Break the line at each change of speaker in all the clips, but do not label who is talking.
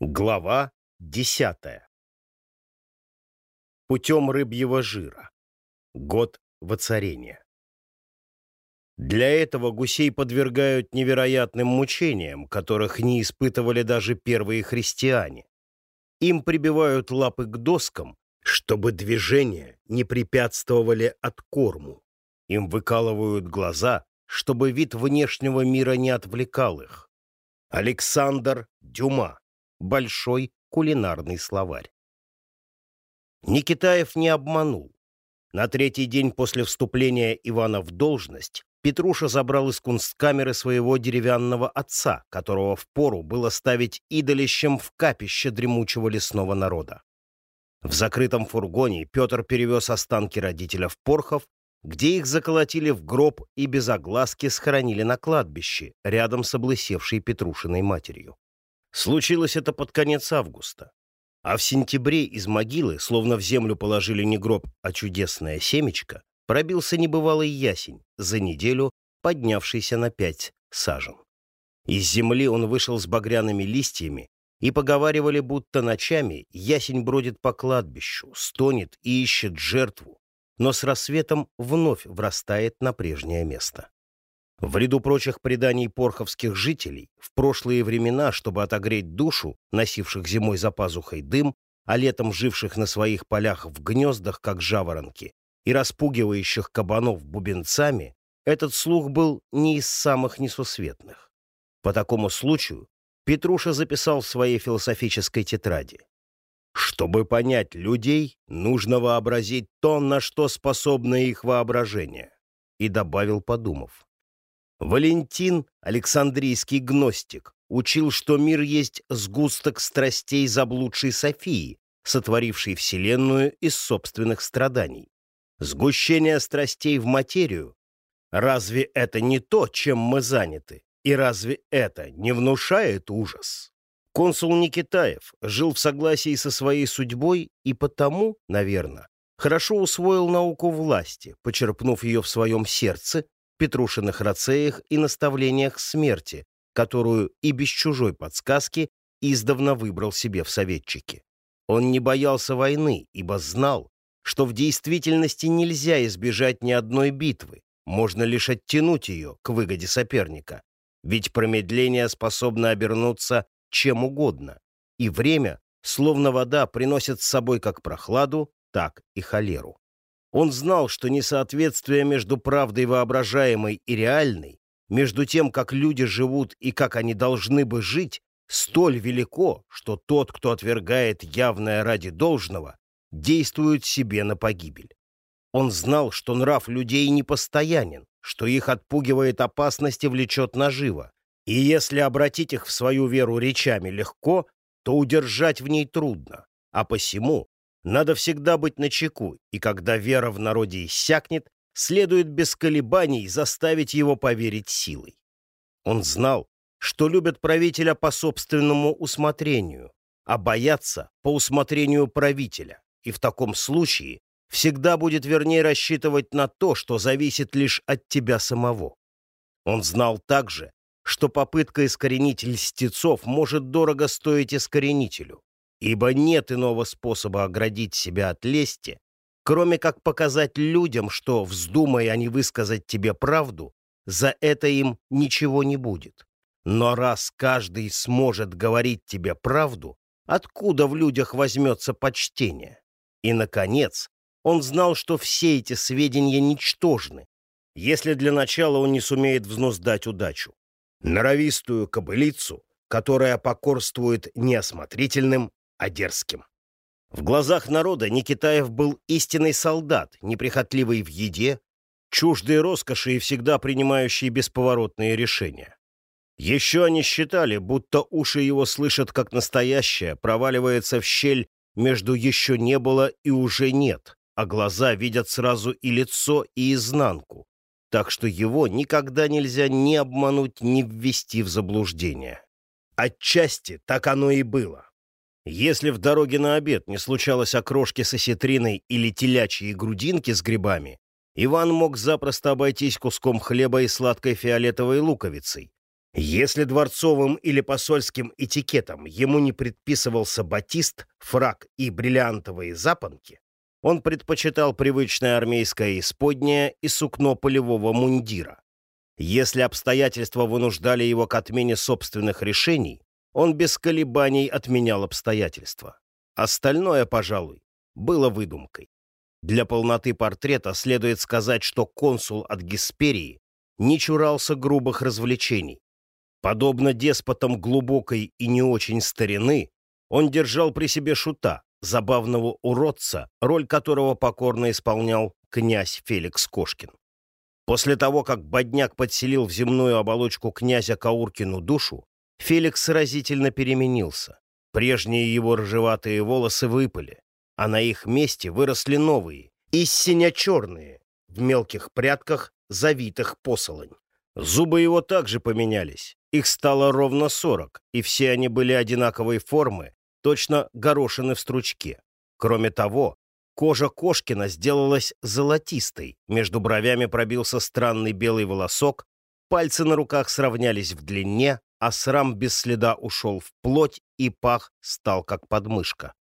Глава десятая. Путем рыбьего жира. Год воцарения. Для этого гусей подвергают невероятным мучениям, которых не испытывали даже первые христиане. Им прибивают лапы к доскам, чтобы движения не препятствовали откорму. Им выкалывают глаза, чтобы вид внешнего мира не отвлекал их. Александр Дюма большой кулинарный словарь. Никитаев не обманул. На третий день после вступления Ивана в должность Петруша забрал из кунсткамеры своего деревянного отца, которого впору было ставить идолищем в капище дремучего лесного народа. В закрытом фургоне Петр перевез останки родителя в Порхов, где их заколотили в гроб и без огласки схоронили на кладбище, рядом с облысевшей Петрушиной матерью. Случилось это под конец августа. А в сентябре из могилы, словно в землю положили не гроб, а чудесное семечко, пробился небывалый ясень, за неделю поднявшийся на пять сажен. Из земли он вышел с багряными листьями, и поговаривали, будто ночами ясень бродит по кладбищу, стонет и ищет жертву, но с рассветом вновь врастает на прежнее место. В ряду прочих преданий порховских жителей, в прошлые времена, чтобы отогреть душу, носивших зимой за пазухой дым, а летом живших на своих полях в гнездах, как жаворонки, и распугивающих кабанов бубенцами, этот слух был не из самых несусветных. По такому случаю Петруша записал в своей философической тетради. Чтобы понять людей, нужно вообразить то, на что способно их воображение. И добавил, подумав. Валентин, Александрийский гностик, учил, что мир есть сгусток страстей заблудшей Софии, сотворившей Вселенную из собственных страданий. Сгущение страстей в материю. Разве это не то, чем мы заняты? И разве это не внушает ужас? Консул Никитаев жил в согласии со своей судьбой и потому, наверное, хорошо усвоил науку власти, почерпнув ее в своем сердце Петрушиных рацеях и наставлениях смерти, которую и без чужой подсказки издавна выбрал себе в советчике. Он не боялся войны, ибо знал, что в действительности нельзя избежать ни одной битвы, можно лишь оттянуть ее к выгоде соперника, ведь промедление способно обернуться чем угодно, и время, словно вода, приносит с собой как прохладу, так и холеру. Он знал, что несоответствие между правдой воображаемой и реальной, между тем, как люди живут и как они должны бы жить, столь велико, что тот, кто отвергает явное ради должного, действует себе на погибель. Он знал, что нрав людей непостоянен, что их отпугивает опасность и влечет наживо, и если обратить их в свою веру речами легко, то удержать в ней трудно, а посему надо всегда быть начеку, и когда вера в народе иссякнет, следует без колебаний заставить его поверить силой. Он знал, что любят правителя по собственному усмотрению, а боятся по усмотрению правителя, и в таком случае всегда будет вернее рассчитывать на то, что зависит лишь от тебя самого. Он знал также, что попытка искоренить льстецов может дорого стоить искоренителю, ибо нет иного способа оградить себя от лести, кроме как показать людям, что, вздумая они высказать тебе правду, за это им ничего не будет. Но раз каждый сможет говорить тебе правду, откуда в людях возьмется почтение? И, наконец, он знал, что все эти сведения ничтожны, если для начала он не сумеет взнуздать удачу. Норовистую кобылицу, которая покорствует неосмотрительным, а дерзким. В глазах народа Никитаев был истинный солдат, неприхотливый в еде, чуждый роскоши и всегда принимающий бесповоротные решения. Еще они считали, будто уши его слышат как настоящее, проваливается в щель между «еще не было» и «уже нет», а глаза видят сразу и лицо, и изнанку, так что его никогда нельзя ни обмануть, ни ввести в заблуждение. Отчасти так оно и было. Если в дороге на обед не случалось окрошки с осетриной или телячьей грудинки с грибами, Иван мог запросто обойтись куском хлеба и сладкой фиолетовой луковицей. Если дворцовым или посольским этикетом ему не предписывался батист, фрак и бриллиантовые запонки, он предпочитал привычное армейское исподнее и сукно полевого мундира. Если обстоятельства вынуждали его к отмене собственных решений, он без колебаний отменял обстоятельства. Остальное, пожалуй, было выдумкой. Для полноты портрета следует сказать, что консул от Гесперии не чурался грубых развлечений. Подобно деспотам глубокой и не очень старины, он держал при себе шута, забавного уродца, роль которого покорно исполнял князь Феликс Кошкин. После того, как Бодняк подселил в земную оболочку князя Кауркину душу, Феликс сразительно переменился. Прежние его рыжеватые волосы выпали, а на их месте выросли новые, истинно черные, в мелких прядках, завитых посолонь. Зубы его также поменялись. Их стало ровно сорок, и все они были одинаковой формы, точно горошины в стручке. Кроме того, кожа Кошкина сделалась золотистой, между бровями пробился странный белый волосок, пальцы на руках сравнялись в длине, а срам без следа ушел в плоть, и пах стал как подмышка.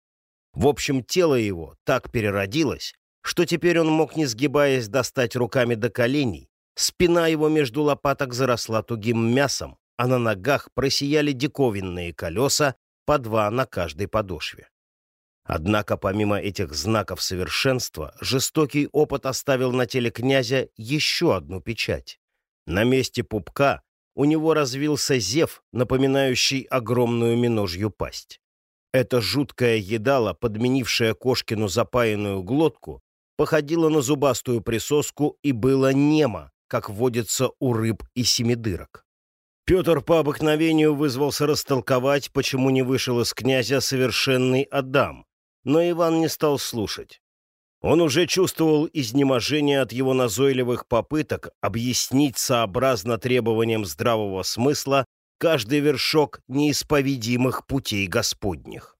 В общем, тело его так переродилось, что теперь он мог, не сгибаясь, достать руками до коленей, спина его между лопаток заросла тугим мясом, а на ногах просияли диковинные колеса, по два на каждой подошве. Однако помимо этих знаков совершенства, жестокий опыт оставил на теле князя еще одну печать. На месте пупка у него развился зев, напоминающий огромную миножью пасть. Эта жуткая едала, подменившая Кошкину запаянную глотку, походила на зубастую присоску и было немо, как водится у рыб и семидырок. Петр по обыкновению вызвался растолковать, почему не вышел из князя совершенный Адам, но Иван не стал слушать. Он уже чувствовал изнеможение от его назойливых попыток объяснить сообразно требованиям здравого смысла каждый вершок неисповедимых путей Господних.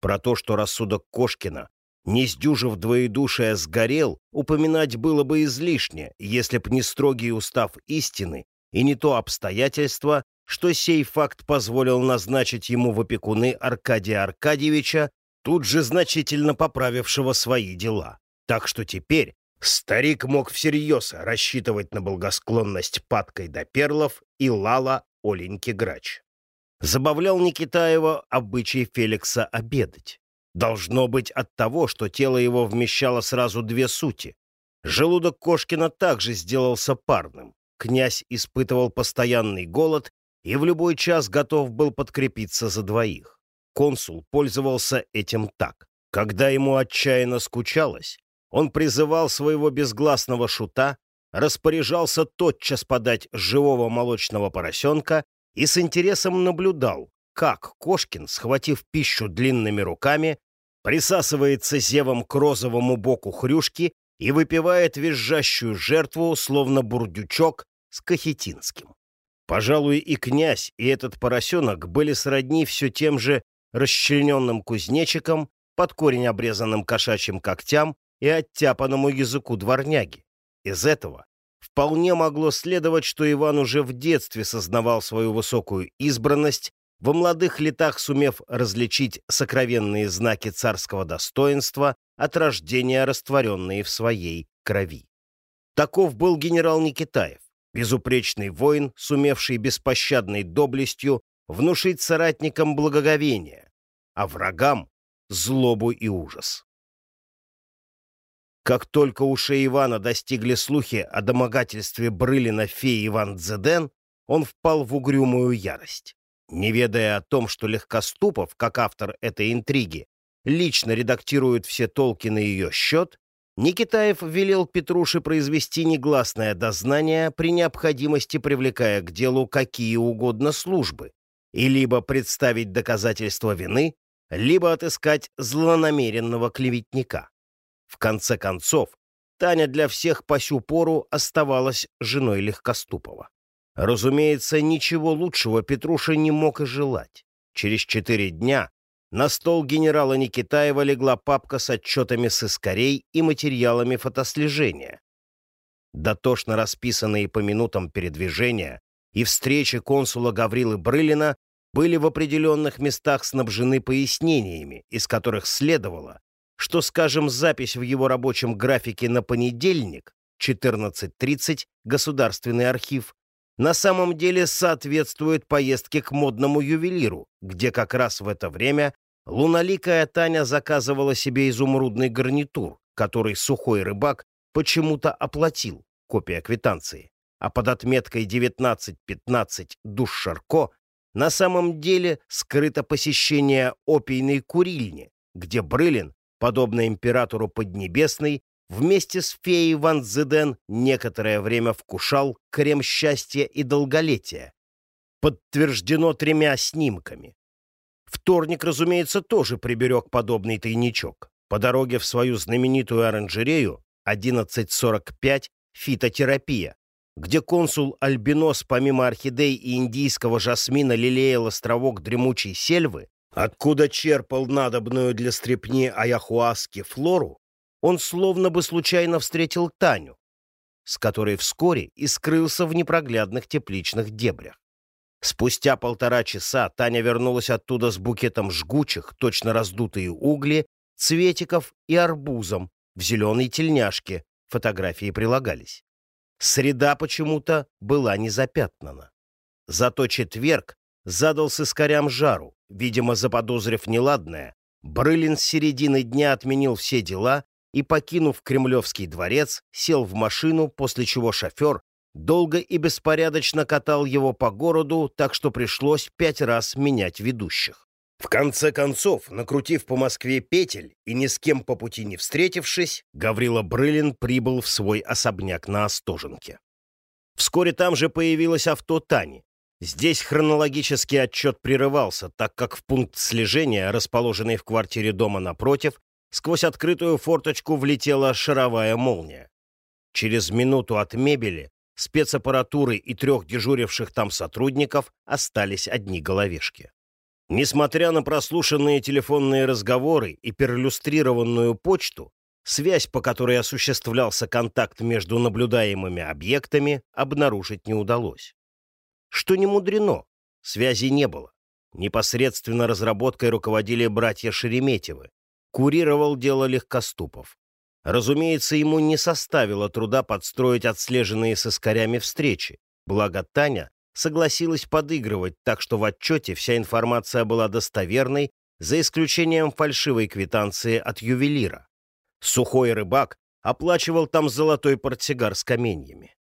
Про то, что рассудок Кошкина, не сдюжив двоедушия, сгорел, упоминать было бы излишне, если б не строгий устав истины и не то обстоятельство, что сей факт позволил назначить ему в опекуны Аркадия Аркадьевича, тут же значительно поправившего свои дела. Так что теперь старик мог всерьез рассчитывать на благосклонность Паткой до Перлов и Лала Оленьки Грач. Забавлял Никитаева обычай Феликса обедать. Должно быть от того, что тело его вмещало сразу две сути. Желудок Кошкина также сделался парным князь испытывал постоянный голод и в любой час готов был подкрепиться за двоих. Консул пользовался этим так. Когда ему отчаянно скучалось, он призывал своего безгласного шута, распоряжался тотчас подать живого молочного поросенка и с интересом наблюдал, как Кошкин, схватив пищу длинными руками, присасывается зевом к розовому боку хрюшки и выпивает визжащую жертву, словно бурдючок, с Кахетинским. Пожалуй, и князь, и этот поросенок были сродни все тем же расчлененным кузнечиком, под корень обрезанным кошачьим когтям и оттяпанному языку дворняги. Из этого вполне могло следовать, что Иван уже в детстве сознавал свою высокую избранность, во молодых летах сумев различить сокровенные знаки царского достоинства от рождения растворенные в своей крови. Таков был генерал Никитаев безупречный воин, сумевший беспощадной доблестью внушить соратникам благоговение, а врагам — злобу и ужас. Как только уши Ивана достигли слухи о домогательстве Брылина феи Иван Дзеден, он впал в угрюмую ярость. Не ведая о том, что Легкоступов, как автор этой интриги, лично редактирует все толки на ее счет, Никитаев велел Петруше произвести негласное дознание при необходимости привлекая к делу какие угодно службы, и либо представить доказательства вины, либо отыскать злонамеренного клеветника. В конце концов, Таня для всех по сю пору оставалась женой Легкоступова. Разумеется, ничего лучшего Петруша не мог и желать. Через четыре дня на стол генерала Никитаева легла папка с отчетами сыскарей и материалами фотослежения. Дотошно расписанные по минутам передвижения, и встречи консула Гаврилы Брылина были в определенных местах снабжены пояснениями, из которых следовало, что, скажем, запись в его рабочем графике на понедельник, 14.30, Государственный архив, на самом деле соответствует поездке к модному ювелиру, где как раз в это время луналикая Таня заказывала себе изумрудный гарнитур, который сухой рыбак почему-то оплатил, копия квитанции. А под отметкой 19.15 душ Шарко на самом деле скрыто посещение опийной курильни, где Брылин подобно императору Поднебесной, вместе с феей Ван Зеден некоторое время вкушал крем счастья и долголетия. Подтверждено тремя снимками. Вторник, разумеется, тоже приберег подобный тайничок. По дороге в свою знаменитую оранжерею 1145 фитотерапия, где консул Альбинос помимо орхидей и индийского жасмина лелеял островок дремучей сельвы, Откуда черпал надобную для стрепни аяхуаски флору, он словно бы случайно встретил Таню, с которой вскоре и скрылся в непроглядных тепличных дебрях. Спустя полтора часа Таня вернулась оттуда с букетом жгучих, точно раздутые угли, цветиков и арбузом в зеленой тельняшке, фотографии прилагались. Среда почему-то была не запятнана. Зато четверг задал с искорям жару, видимо, заподозрив неладное. Брылин с середины дня отменил все дела и, покинув Кремлевский дворец, сел в машину, после чего шофер долго и беспорядочно катал его по городу, так что пришлось пять раз менять ведущих. В конце концов, накрутив по Москве петель и ни с кем по пути не встретившись, Гаврила Брылин прибыл в свой особняк на Остоженке. Вскоре там же появилось авто Тани. Здесь хронологический отчет прерывался, так как в пункт слежения, расположенный в квартире дома напротив, сквозь открытую форточку влетела шаровая молния. Через минуту от мебели, спецаппаратуры и трех дежуривших там сотрудников остались одни головешки. Несмотря на прослушанные телефонные разговоры и перлюстрированную почту, связь, по которой осуществлялся контакт между наблюдаемыми объектами, обнаружить не удалось. Что не мудрено, связи не было. Непосредственно разработкой руководили братья Шереметьевы. Курировал дело Легкоступов. Разумеется, ему не составило труда подстроить отслеженные с искорями встречи. Благо Таня согласилась подыгрывать, так что в отчете вся информация была достоверной, за исключением фальшивой квитанции от ювелира. Сухой рыбак оплачивал там золотой портсигар с каменьями.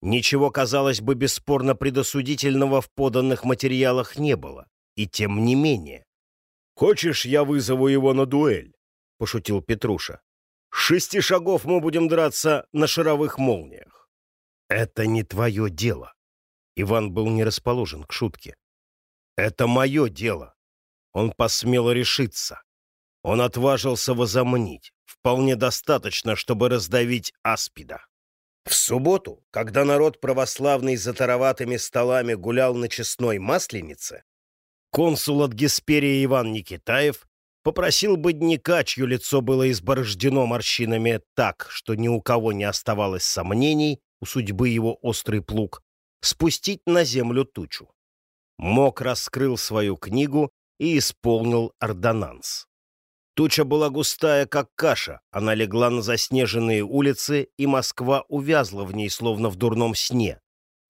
Ничего, казалось бы, бесспорно предосудительного в поданных материалах не было. И тем не менее. «Хочешь, я вызову его на дуэль?» — пошутил Петруша. шести шагов мы будем драться на шаровых молниях». «Это не твое дело». Иван был не расположен к шутке. «Это мое дело». Он посмел решиться. Он отважился возомнить. Вполне достаточно, чтобы раздавить аспида. В субботу, когда народ православный за тароватыми столами гулял на честной масленице, консул от Гесперии Иван Никитаев попросил бедняка, чье лицо было изборождено морщинами так, что ни у кого не оставалось сомнений у судьбы его острый плуг, спустить на землю тучу. Мок раскрыл свою книгу и исполнил ордонанс. Туча была густая, как каша, она легла на заснеженные улицы, и Москва увязла в ней, словно в дурном сне.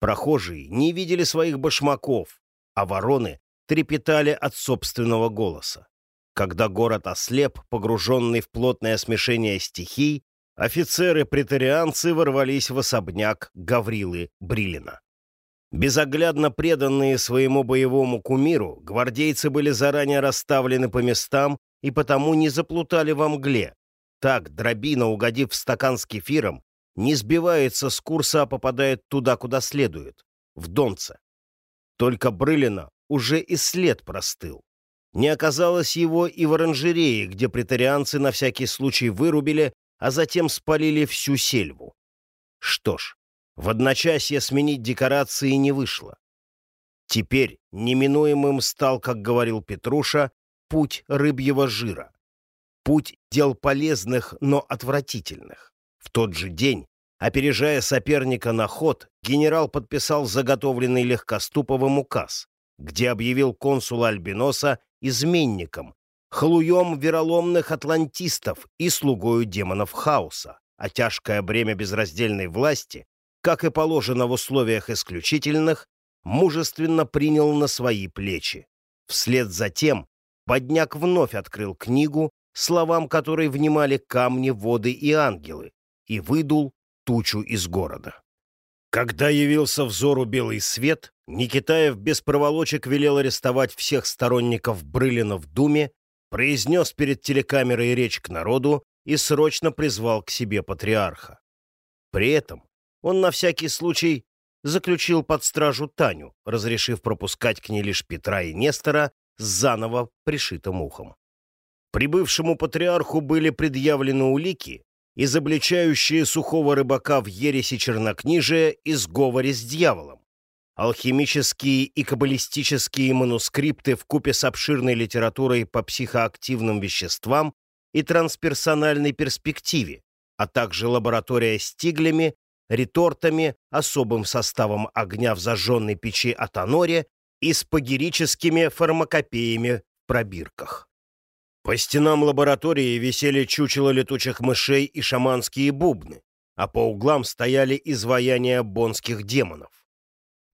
Прохожие не видели своих башмаков, а вороны трепетали от собственного голоса. Когда город ослеп, погруженный в плотное смешение стихий, офицеры-претарианцы ворвались в особняк Гаврилы Брилина. Безоглядно преданные своему боевому кумиру, гвардейцы были заранее расставлены по местам и потому не заплутали во мгле. Так дробина, угодив в стакан с кефиром, не сбивается с курса, а попадает туда, куда следует, в Донце. Только Брылина уже и след простыл. Не оказалось его и в оранжерее, где претарианцы на всякий случай вырубили, а затем спалили всю сельву. Что ж, в одночасье сменить декорации не вышло. Теперь неминуемым стал, как говорил Петруша, путь рыбьего жира. Путь дел полезных, но отвратительных. В тот же день Опережая соперника на ход, генерал подписал заготовленный Легкоступовым указ, где объявил консула Альбиноса изменником, халуем вероломных атлантистов и слугою демонов хаоса, а тяжкое бремя безраздельной власти, как и положено в условиях исключительных, мужественно принял на свои плечи. Вслед за тем Подняк вновь открыл книгу, словам которой внимали камни, воды и ангелы, и выдул тучу из города. Когда явился взору белый свет, Никитаев без проволочек велел арестовать всех сторонников Брылина в Думе, произнес перед телекамерой речь к народу и срочно призвал к себе патриарха. При этом он на всякий случай заключил под стражу Таню, разрешив пропускать к ней лишь Петра и Нестора с заново пришитым ухом. Прибывшему патриарху были предъявлены улики, изобличающие сухого рыбака в ереси чернокнижия и сговоре с дьяволом. Алхимические и каббалистические манускрипты в купе с обширной литературой по психоактивным веществам и трансперсональной перспективе, а также лаборатория с тиглями, ретортами, особым составом огня в зажженной печи Атаноре и с пагерическими фармакопеями в пробирках. По стенам лаборатории висели чучело летучих мышей и шаманские бубны, а по углам стояли изваяния бонских демонов.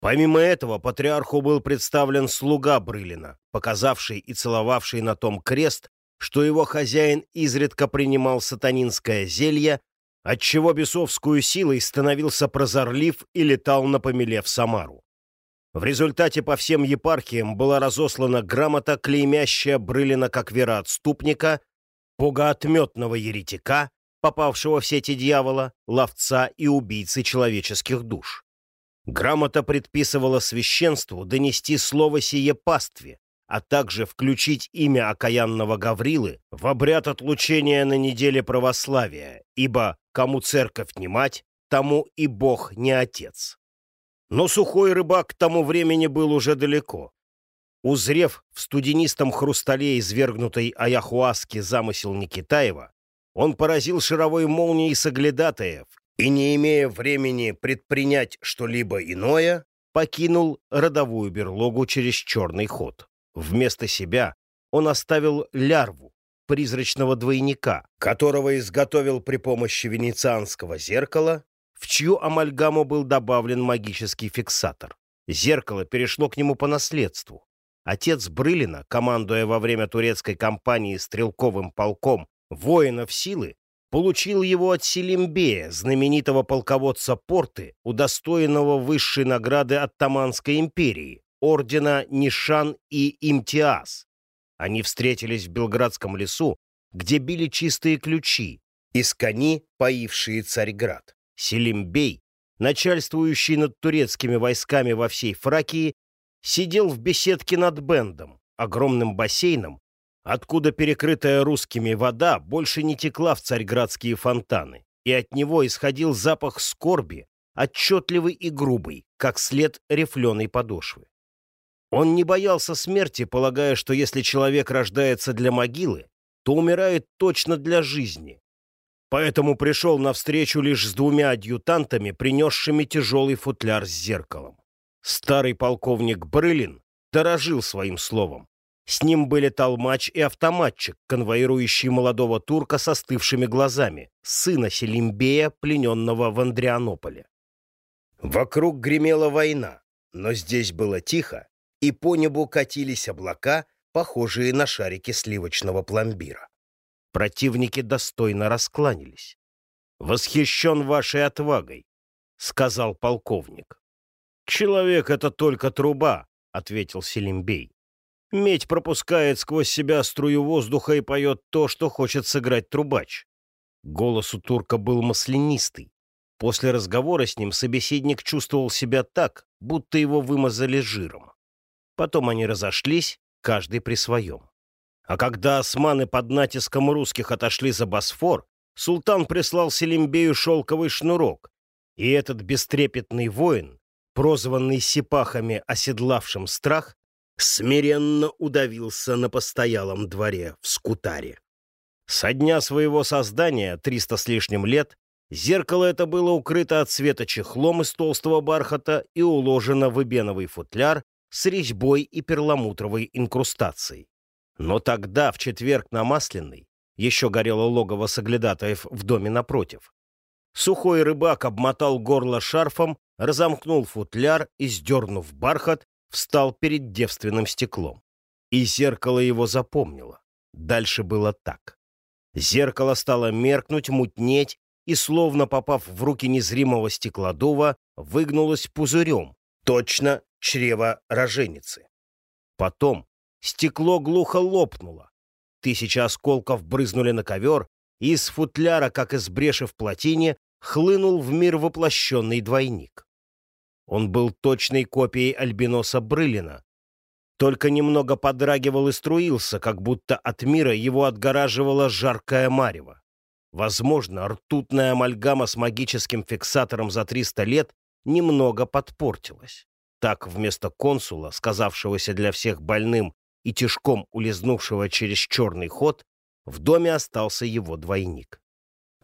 Помимо этого, патриарху был представлен слуга Брылина, показавший и целовавший на том крест, что его хозяин изредка принимал сатанинское зелье, отчего бесовскую силой становился прозорлив и летал на помеле в Самару. В результате по всем епархиям была разослана грамота, клеймящая Брылина как вероотступника, богоотметного еретика, попавшего в сети дьявола, ловца и убийцы человеческих душ. Грамота предписывала священству донести слово сие пастве, а также включить имя окаянного Гаврилы в обряд отлучения на неделе православия, ибо кому церковь не мать, тому и Бог не отец. Но сухой рыбак к тому времени был уже далеко. Узрев в студенистом хрустале извергнутой Аяхуаски замысел Никитаева, он поразил шаровой молнией соглядатаев и, не имея времени предпринять что-либо иное, покинул родовую берлогу через черный ход. Вместо себя он оставил лярву, призрачного двойника, которого изготовил при помощи венецианского зеркала в чью амальгаму был добавлен магический фиксатор. Зеркало перешло к нему по наследству. Отец Брылина, командуя во время турецкой кампании стрелковым полком воинов силы, получил его от Селимбея, знаменитого полководца Порты, удостоенного высшей награды от Таманской империи, ордена Нишан и Имтиаз. Они встретились в Белградском лесу, где били чистые ключи, из кони, поившие Царьград. Селимбей, начальствующий над турецкими войсками во всей Фракии, сидел в беседке над Бендом, огромным бассейном, откуда перекрытая русскими вода больше не текла в царьградские фонтаны, и от него исходил запах скорби, отчетливый и грубый, как след рифленой подошвы. Он не боялся смерти, полагая, что если человек рождается для могилы, то умирает точно для жизни, поэтому пришел навстречу лишь с двумя адъютантами, принесшими тяжелый футляр с зеркалом. Старый полковник Брылин дорожил своим словом. С ним были толмач и автоматчик, конвоирующий молодого турка со остывшими глазами, сына Селимбея, плененного в Андрианополе. Вокруг гремела война, но здесь было тихо, и по небу катились облака, похожие на шарики сливочного пломбира. Противники достойно раскланялись. «Восхищен вашей отвагой», — сказал полковник. «Человек — это только труба», — ответил Селимбей. «Медь пропускает сквозь себя струю воздуха и поет то, что хочет сыграть трубач». Голос у турка был маслянистый. После разговора с ним собеседник чувствовал себя так, будто его вымазали жиром. Потом они разошлись, каждый при своем. А когда османы под натиском русских отошли за Босфор, султан прислал Селимбею шелковый шнурок, и этот бестрепетный воин, прозванный сипахами, оседлавшим страх, смиренно удавился на постоялом дворе в Скутаре. Со дня своего создания, триста с лишним лет, Зеркало это было укрыто от света чехлом из толстого бархата и уложено в эбеновый футляр с резьбой и перламутровой инкрустацией. Но тогда, в четверг на Масляный, еще горело логово соглядатаев в доме напротив. Сухой рыбак обмотал горло шарфом, разомкнул футляр и, сдернув бархат, встал перед девственным стеклом. И зеркало его запомнило. Дальше было так. Зеркало стало меркнуть, мутнеть, и, словно попав в руки незримого стеклодува, выгнулось пузырем, точно чрево роженицы. Потом стекло глухо лопнуло. Тысячи осколков брызнули на ковер, и из футляра, как из бреши в плотине, хлынул в мир воплощенный двойник. Он был точной копией альбиноса Брылина, только немного подрагивал и струился, как будто от мира его отгораживала жаркая марево. Возможно, ртутная амальгама с магическим фиксатором за 300 лет немного подпортилась. Так вместо консула, сказавшегося для всех больным и тяжком улизнувшего через черный ход, в доме остался его двойник.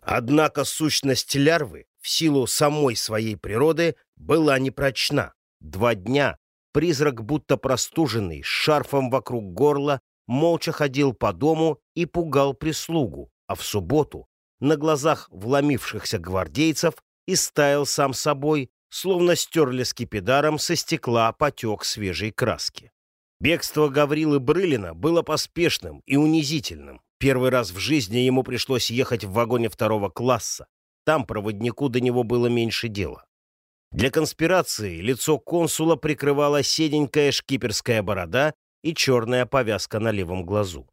Однако сущность лярвы в силу самой своей природы была непрочна. Два дня призрак, будто простуженный, с шарфом вокруг горла, молча ходил по дому и пугал прислугу, а в субботу на глазах вломившихся гвардейцев и стаял сам собой, словно стерли скипидаром со стекла потек свежей краски. Бегство Гаврилы Брылина было поспешным и унизительным. Первый раз в жизни ему пришлось ехать в вагоне второго класса. Там проводнику до него было меньше дела. Для конспирации лицо консула прикрывала седенькая шкиперская борода и черная повязка на левом глазу.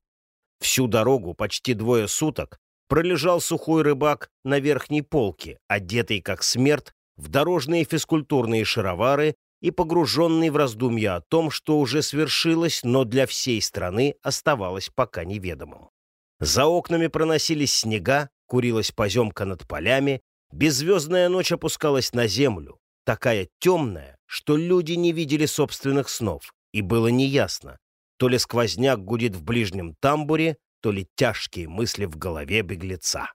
Всю дорогу, почти двое суток, пролежал сухой рыбак на верхней полке, одетый как смерть, в дорожные физкультурные шаровары и погруженный в раздумья о том, что уже свершилось, но для всей страны оставалось пока неведомым. За окнами проносились снега, курилась поземка над полями, беззвездная ночь опускалась на землю, такая темная, что люди не видели собственных снов, и было неясно, то ли сквозняк гудит в ближнем тамбуре, то ли тяжкие мысли в голове беглеца.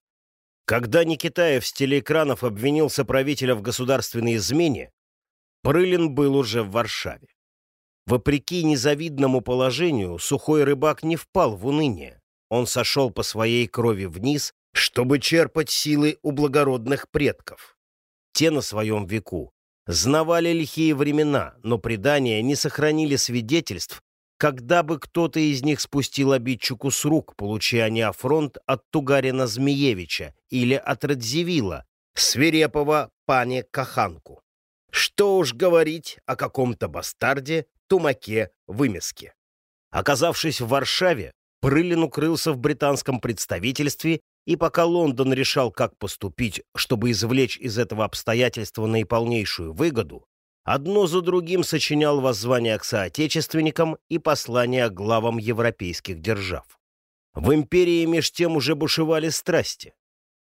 Когда Никитаев с телеэкранов обвинил соправителя в государственной измене, Прылин был уже в Варшаве. Вопреки незавидному положению, сухой рыбак не впал в уныние. Он сошел по своей крови вниз, чтобы черпать силы у благородных предков. Те на своем веку знавали лихие времена, но предания не сохранили свидетельств когда бы кто-то из них спустил обидчику с рук, получая не афронт от Тугарина Змеевича или от Радзивилла, свирепого пане Каханку. Что уж говорить о каком-то бастарде, тумаке, вымеске. Оказавшись в Варшаве, Прылин укрылся в британском представительстве, и пока Лондон решал, как поступить, чтобы извлечь из этого обстоятельства наиполнейшую выгоду, одно за другим сочинял воззвания к соотечественникам и послания главам европейских держав. В империи меж тем уже бушевали страсти.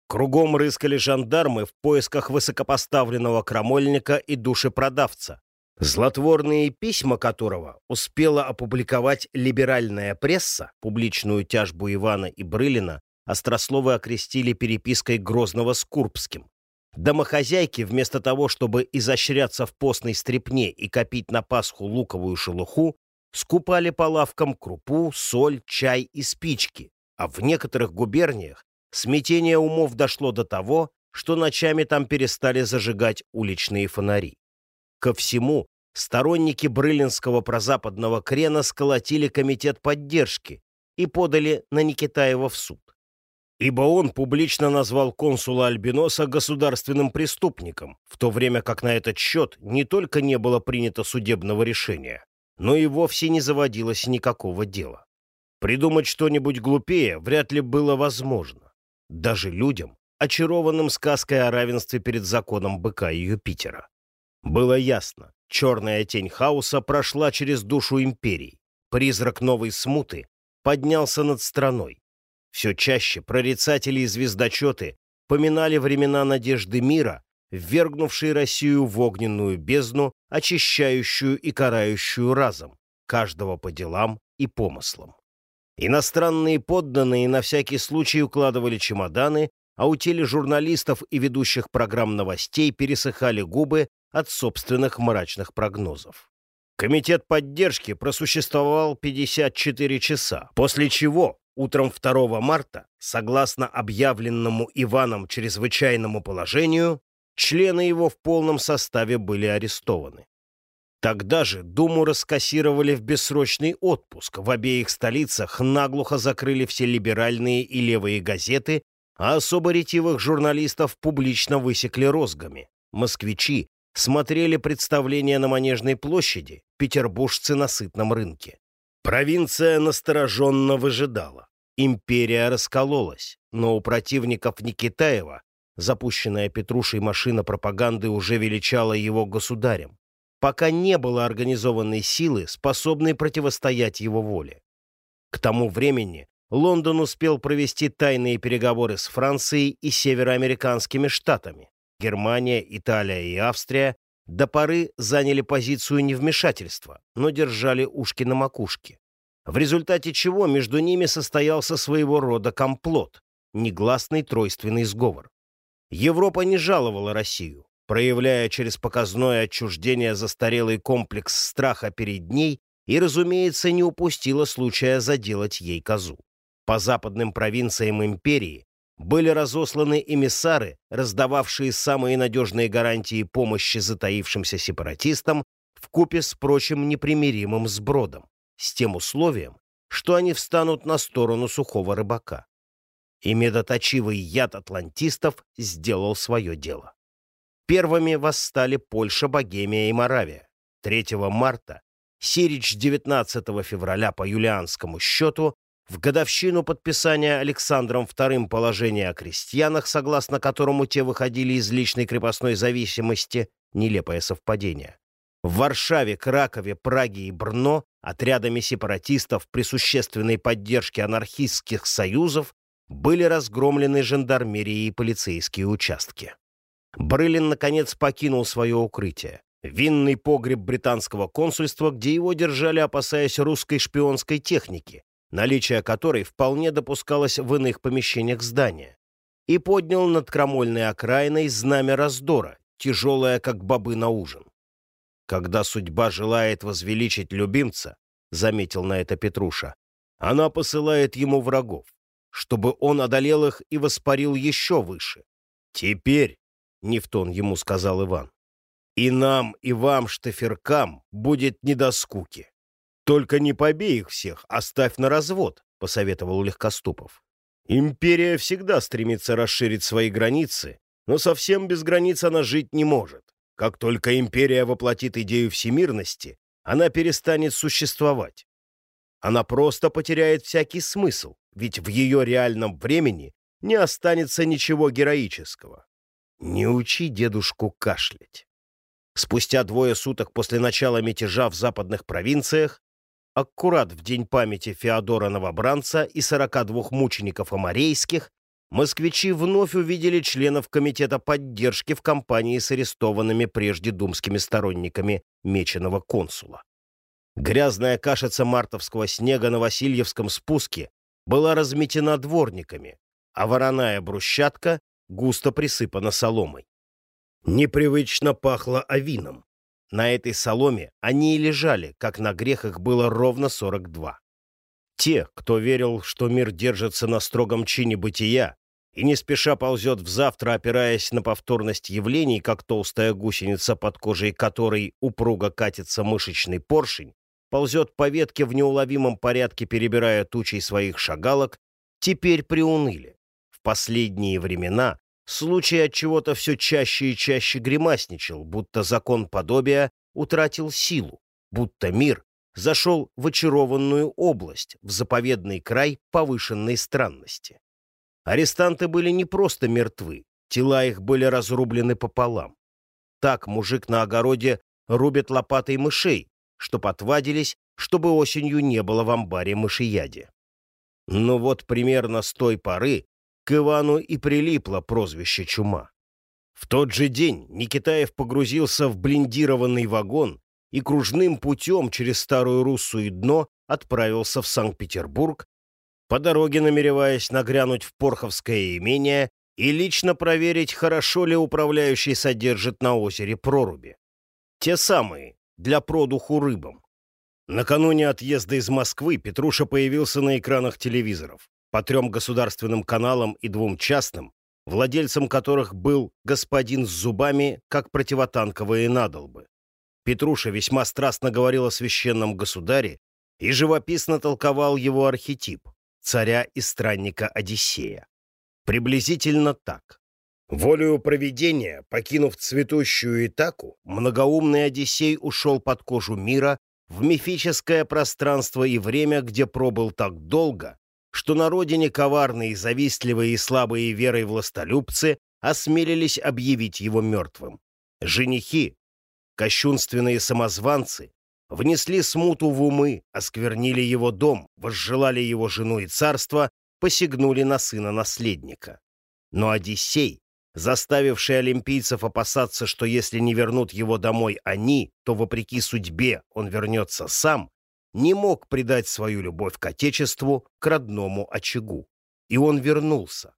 Кругом рыскали жандармы в поисках высокопоставленного крамольника и душепродавца, злотворные письма которого успела опубликовать либеральная пресса, публичную тяжбу Ивана и Брылина, острословы окрестили перепиской Грозного с Курбским. Домохозяйки, вместо того, чтобы изощряться в постной стрепне и копить на Пасху луковую шелуху, скупали по лавкам крупу, соль, чай и спички, а в некоторых губерниях смятение умов дошло до того, что ночами там перестали зажигать уличные фонари. Ко всему, сторонники Брылинского прозападного крена сколотили комитет поддержки и подали на Никитаева в суд ибо он публично назвал консула Альбиноса государственным преступником, в то время как на этот счет не только не было принято судебного решения, но и вовсе не заводилось никакого дела. Придумать что-нибудь глупее вряд ли было возможно. Даже людям, очарованным сказкой о равенстве перед законом быка и Юпитера. Было ясно, черная тень хаоса прошла через душу империи. Призрак новой смуты поднялся над страной, все чаще прорицатели и звездочеты поминали времена надежды мира, ввергнувшие Россию в огненную бездну, очищающую и карающую разом, каждого по делам и помыслам. Иностранные подданные на всякий случай укладывали чемоданы а у тележурналистов и ведущих программ новостей пересыхали губы от собственных мрачных прогнозов. Комитет поддержки просуществовал 54 часа, после чего утром 2 марта, согласно объявленному Иваном чрезвычайному положению, члены его в полном составе были арестованы. Тогда же Думу раскассировали в бессрочный отпуск. В обеих столицах наглухо закрыли все либеральные и левые газеты, а особо ретивых журналистов публично высекли розгами. Москвичи смотрели представления на Манежной площади, петербуржцы на сытном рынке. Провинция настороженно выжидала. Империя раскололась, но у противников Никитаева запущенная Петрушей машина пропаганды уже величала его государем, пока не было организованной силы, способной противостоять его воле. К тому времени Лондон успел провести тайные переговоры с Францией и североамериканскими штатами. Германия, Италия и Австрия до поры заняли позицию невмешательства, но держали ушки на макушке. В результате чего между ними состоялся своего рода комплот, негласный тройственный сговор. Европа не жаловала Россию, проявляя через показное отчуждение застарелый комплекс страха перед ней и, разумеется, не упустила случая заделать ей козу. По западным провинциям империи были разосланы эмиссары, раздававшие самые надежные гарантии помощи затаившимся сепаратистам в купе с прочим непримиримым сбродом, с тем условием, что они встанут на сторону сухого рыбака. И медоточивый яд атлантистов сделал свое дело. Первыми восстали Польша, Богемия и Моравия. 3 марта Сирич 19 февраля по юлианскому счету в годовщину подписания Александром II положения о крестьянах, согласно которому те выходили из личной крепостной зависимости, нелепое совпадение. В Варшаве, Кракове, Праге и Брно отрядами сепаратистов при существенной поддержке анархистских союзов были разгромлены жандармерии и полицейские участки. Брылин, наконец, покинул свое укрытие. Винный погреб британского консульства, где его держали, опасаясь русской шпионской техники, наличие которой вполне допускалось в иных помещениях здания, и поднял над крамольной окраиной знамя раздора, тяжелое, как бобы на ужин. «Когда судьба желает возвеличить любимца», — заметил на это Петруша, «она посылает ему врагов, чтобы он одолел их и воспарил еще выше. Теперь, — не в тон ему сказал Иван, — и нам, и вам, штаферкам, будет не до скуки. «Только не побей их всех, оставь на развод», — посоветовал Легкоступов. «Империя всегда стремится расширить свои границы, но совсем без границ она жить не может. Как только империя воплотит идею всемирности, она перестанет существовать. Она просто потеряет всякий смысл, ведь в ее реальном времени не останется ничего героического. Не учи дедушку кашлять. Спустя двое суток после начала мятежа в западных провинциях Аккурат в день памяти Феодора Новобранца и 42 мучеников амарейских москвичи вновь увидели членов Комитета поддержки в компании с арестованными прежде думскими сторонниками меченого консула. Грязная кашица мартовского снега на Васильевском спуске была разметена дворниками, а вороная брусчатка густо присыпана соломой. Непривычно пахло авином. На этой соломе они и лежали, как на грехах было ровно 42. Те, кто верил, что мир держится на строгом чине бытия и не спеша ползет в завтра, опираясь на повторность явлений, как толстая гусеница, под кожей которой упруго катится мышечный поршень, ползет по ветке в неуловимом порядке, перебирая тучей своих шагалок, теперь приуныли. В последние времена Случай от чего-то все чаще и чаще гримасничал, будто закон подобия утратил силу, будто мир зашел в очарованную область, в заповедный край повышенной странности. Арестанты были не просто мертвы, тела их были разрублены пополам. Так мужик на огороде рубит лопатой мышей, чтоб отвадились, чтобы осенью не было в амбаре мышияди. Но вот примерно с той поры к Ивану и прилипло прозвище «Чума». В тот же день Никитаев погрузился в блиндированный вагон и кружным путем через Старую Руссу и Дно отправился в Санкт-Петербург, по дороге намереваясь нагрянуть в Порховское имение и лично проверить, хорошо ли управляющий содержит на озере проруби. Те самые, для продуху рыбам. Накануне отъезда из Москвы Петруша появился на экранах телевизоров, по трем государственным каналам и двум частным, владельцем которых был господин с зубами, как противотанковые надолбы. Петруша весьма страстно говорил о священном государе и живописно толковал его архетип — царя и странника Одиссея. Приблизительно так. Волею провидения, покинув цветущую Итаку, многоумный Одиссей ушел под кожу мира в мифическое пространство и время, где пробыл так долго, что на родине коварные, завистливые и слабые верой властолюбцы осмелились объявить его мертвым. Женихи, кощунственные самозванцы, внесли смуту в умы, осквернили его дом, возжелали его жену и царство, посягнули на сына наследника. Но Одиссей, заставивший олимпийцев опасаться, что если не вернут его домой они, то, вопреки судьбе, он вернется сам, не мог предать свою любовь к Отечеству, к родному очагу. И он вернулся.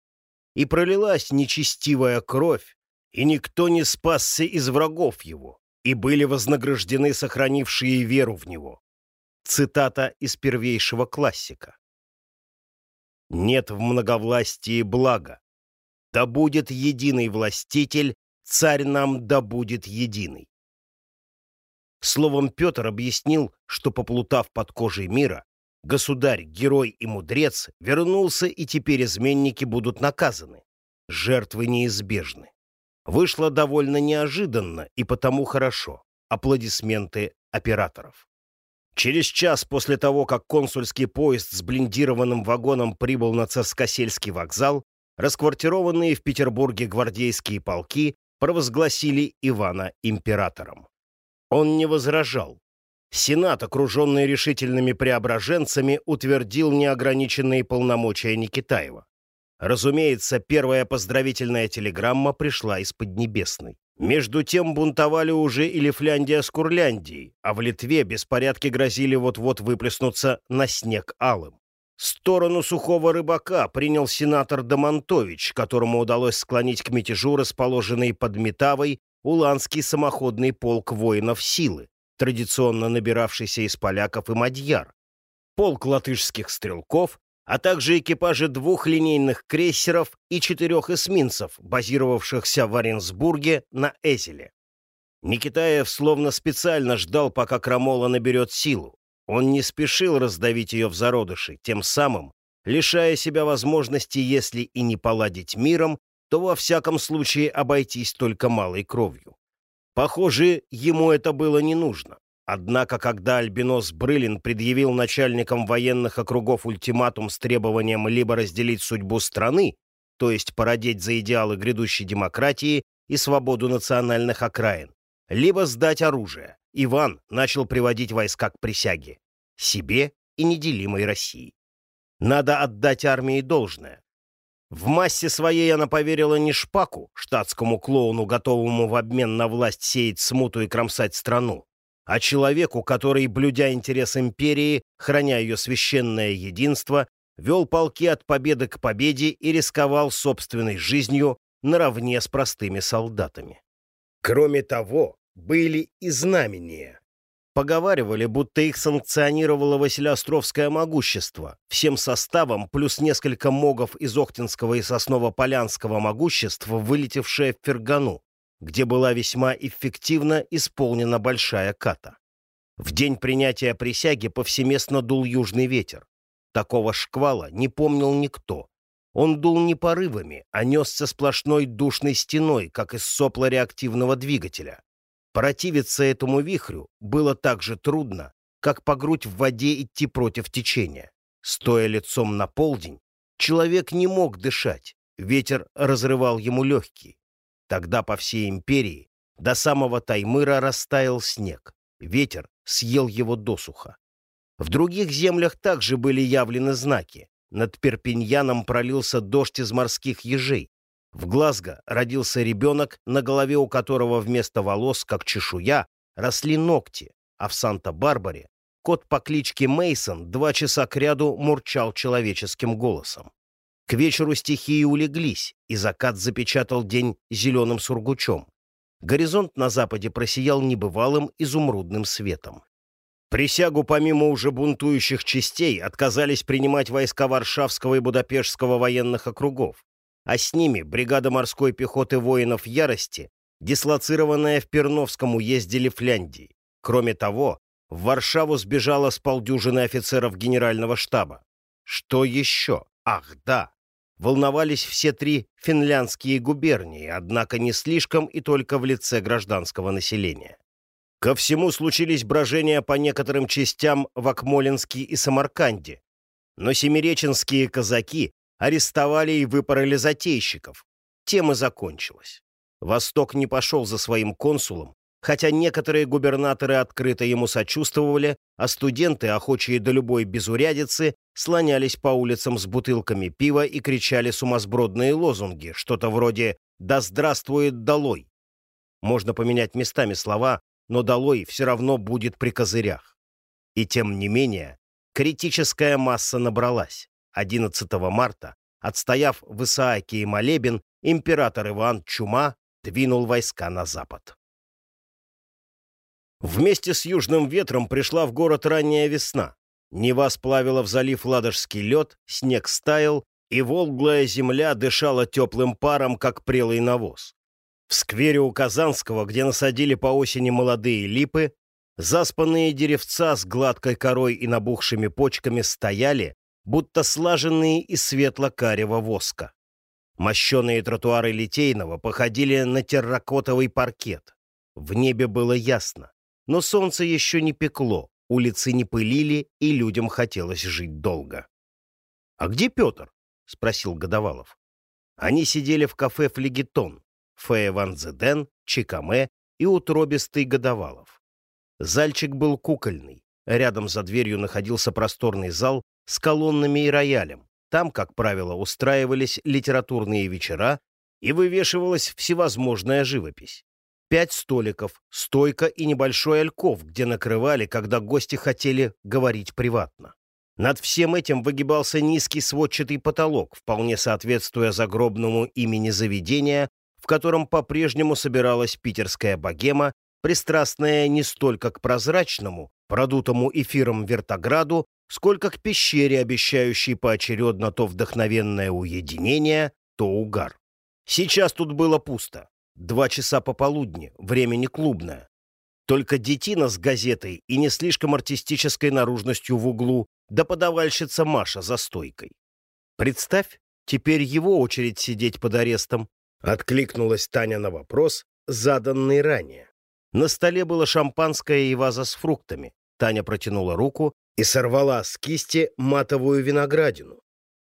И пролилась нечестивая кровь, и никто не спасся из врагов его, и были вознаграждены сохранившие веру в него. Цитата из первейшего классика. «Нет в многовластии блага. Да будет единый властитель, царь нам да будет единый». Словом, Петр объяснил, что, поплутав под кожей мира, государь, герой и мудрец вернулся, и теперь изменники будут наказаны. Жертвы неизбежны. Вышло довольно неожиданно и потому хорошо. Аплодисменты операторов. Через час после того, как консульский поезд с блиндированным вагоном прибыл на Царскосельский вокзал, расквартированные в Петербурге гвардейские полки провозгласили Ивана императором. Он не возражал. Сенат, окруженный решительными преображенцами, утвердил неограниченные полномочия Никитаева. Разумеется, первая поздравительная телеграмма пришла из Поднебесной. Между тем бунтовали уже и Лифляндия с Курляндией, а в Литве беспорядки грозили вот-вот выплеснуться на снег алым. Сторону сухого рыбака принял сенатор Домонтович, которому удалось склонить к мятежу расположенный под Метавой Уланский самоходный полк воинов силы, традиционно набиравшийся из поляков и мадьяр, полк латышских стрелков, а также экипажи двух линейных крейсеров и четырех эсминцев, базировавшихся в Оренсбурге на Эзеле. Никитаев словно специально ждал, пока Крамола наберет силу. Он не спешил раздавить ее в зародыши, тем самым лишая себя возможности, если и не поладить миром, то во всяком случае обойтись только малой кровью. Похоже, ему это было не нужно. Однако, когда Альбинос Брылин предъявил начальникам военных округов ультиматум с требованием либо разделить судьбу страны, то есть породеть за идеалы грядущей демократии и свободу национальных окраин, либо сдать оружие, Иван начал приводить войска к присяге, себе и неделимой России. Надо отдать армии должное. В массе своей она поверила не шпаку, штатскому клоуну, готовому в обмен на власть сеять смуту и кромсать страну, а человеку, который, блюдя интерес империи, храня ее священное единство, вел полки от победы к победе и рисковал собственной жизнью наравне с простыми солдатами. Кроме того, были и знамения, Поговаривали, будто их санкционировало Василиостровское могущество, всем составом плюс несколько могов из Охтинского и Сосново-Полянского могущества, вылетевшее в Фергану, где была весьма эффективно исполнена большая ката. В день принятия присяги повсеместно дул южный ветер. Такого шквала не помнил никто. Он дул не порывами, а несся сплошной душной стеной, как из сопла реактивного двигателя. Противиться этому вихрю было так же трудно, как по грудь в воде идти против течения. Стоя лицом на полдень, человек не мог дышать, ветер разрывал ему легкие. Тогда по всей империи до самого Таймыра растаял снег, ветер съел его досуха. В других землях также были явлены знаки. Над Перпиньяном пролился дождь из морских ежей, в Глазго родился ребенок, на голове у которого вместо волос, как чешуя, росли ногти, а в Санта-Барбаре кот по кличке Мейсон два часа кряду мурчал человеческим голосом. К вечеру стихии улеглись, и закат запечатал день зеленым сургучом. Горизонт на западе просиял небывалым изумрудным светом. Присягу помимо уже бунтующих частей отказались принимать войска Варшавского и Будапештского военных округов, а с ними бригада морской пехоты воинов Ярости, дислоцированная в Перновском уезде Лифляндии. Кроме того, в Варшаву сбежало с полдюжины офицеров генерального штаба. Что еще? Ах, да! Волновались все три финляндские губернии, однако не слишком и только в лице гражданского населения. Ко всему случились брожения по некоторым частям в Акмолинске и Самарканде. Но семиреченские казаки арестовали и выпороли затейщиков. Тем и закончилось. Восток не пошел за своим консулом, хотя некоторые губернаторы открыто ему сочувствовали, а студенты, охочие до любой безурядицы, слонялись по улицам с бутылками пива и кричали сумасбродные лозунги, что-то вроде «Да здравствует долой!». Можно поменять местами слова, но долой все равно будет при козырях. И тем не менее, критическая масса набралась. 11 марта, отстояв в Исааке и Молебен, император Иван Чума двинул войска на запад. Вместе с южным ветром пришла в город ранняя весна. Нева сплавила в залив ладожский лед, снег стаял, и волглая земля дышала теплым паром, как прелый навоз. В сквере у Казанского, где насадили по осени молодые липы, заспанные деревца с гладкой корой и набухшими почками стояли, будто слаженные из светло-карего воска. Мощеные тротуары Литейного походили на терракотовый паркет. В небе было ясно, но солнце еще не пекло, улицы не пылили, и людям хотелось жить долго. «А где Петр?» — спросил Годовалов. Они сидели в кафе «Флегетон», Фея Ван Зеден, Чикаме и утробистый Годовалов. Зальчик был кукольный. Рядом за дверью находился просторный зал с колоннами и роялем. Там, как правило, устраивались литературные вечера и вывешивалась всевозможная живопись. Пять столиков, стойка и небольшой альков, где накрывали, когда гости хотели говорить приватно. Над всем этим выгибался низкий сводчатый потолок, вполне соответствуя загробному имени заведения, в котором по-прежнему собиралась питерская богема, пристрастная не столько к прозрачному, продутому эфиром вертограду, сколько к пещере, обещающей поочередно то вдохновенное уединение, то угар. Сейчас тут было пусто. Два часа пополудни, время не клубное. Только детина с газетой и не слишком артистической наружностью в углу, да подавальщица Маша за стойкой. Представь, теперь его очередь сидеть под арестом, Откликнулась Таня на вопрос, заданный ранее. На столе было шампанское и ваза с фруктами. Таня протянула руку и сорвала с кисти матовую виноградину.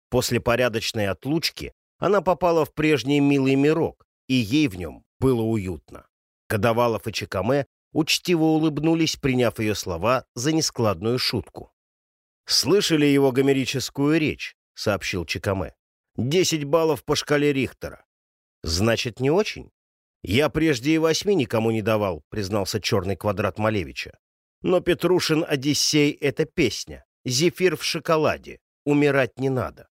После порядочной отлучки она попала в прежний милый мирок, и ей в нем было уютно. Кадавалов и Чекаме учтиво улыбнулись, приняв ее слова за нескладную шутку. «Слышали его гомерическую речь?» — сообщил Чекаме. «Десять баллов по шкале Рихтера. Значит, не очень? Я прежде и восьми никому не давал, признался черный квадрат Малевича. Но Петрушин «Одиссей» — это песня. «Зефир в шоколаде». Умирать не надо.